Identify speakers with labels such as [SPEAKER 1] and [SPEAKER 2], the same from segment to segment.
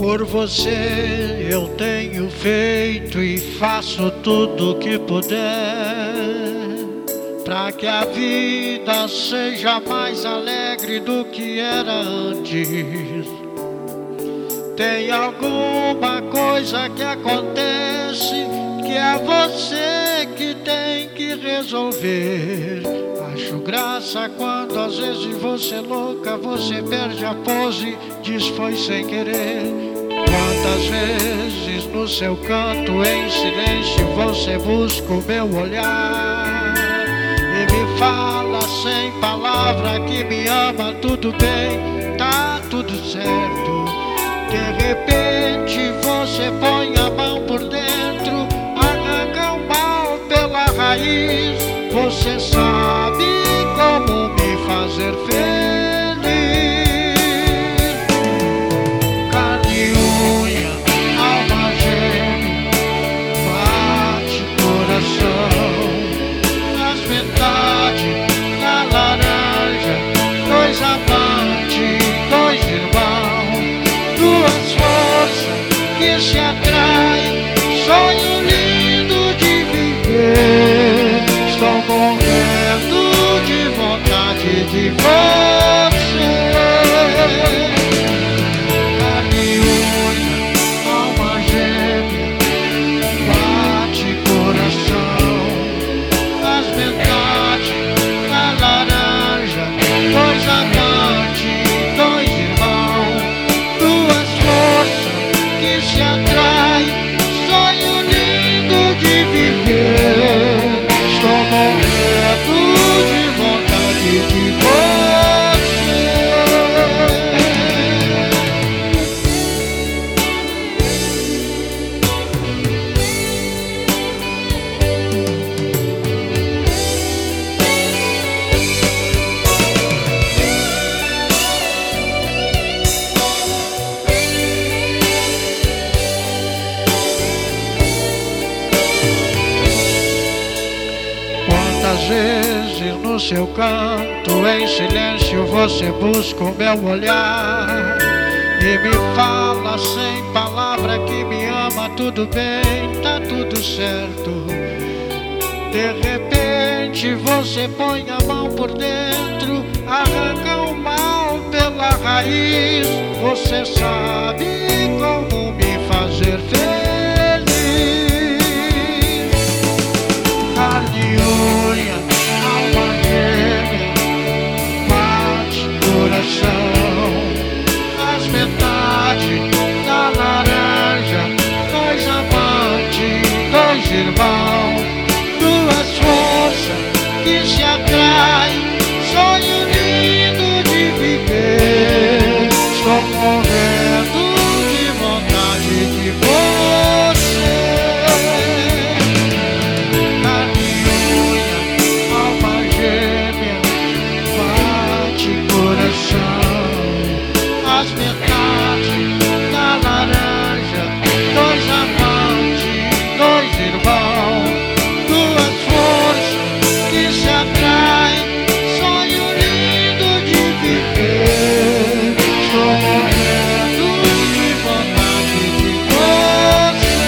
[SPEAKER 1] Por você eu tenho feito e faço tudo o que puder para que a vida seja mais alegre do que era antes. Tem alguma coisa que acontece que é você que tem que resolver. Acho graça quando às vezes você é louca, você perde a pose, diz foi sem querer. Quantas vezes no seu canto em silêncio você busca o meu olhar e me fala sem palavra que me ama, tudo bem, tá tudo certo. De repente você põe a mão por dentro, arranca o mal pela raiz. Você sabe se atrai, sonho lindo de viver. Estou correndo de vontade de voltar. Vezes no seu canto, em silêncio, você busca o meu olhar e me fala sem palavra que me ama. Tudo bem, tá tudo certo. De repente você põe a mão por dentro, arranca o mal pela raiz. Você sabe show. duas metades da laranja, dois amantes, dois irmãos, duas forças que se atraem, sonho lindo de viver. Estou morrendo de vontade de você.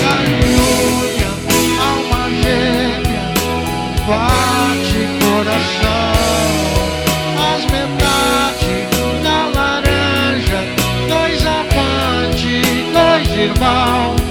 [SPEAKER 1] Gargulha, alma gêmea, bate coração. irmão.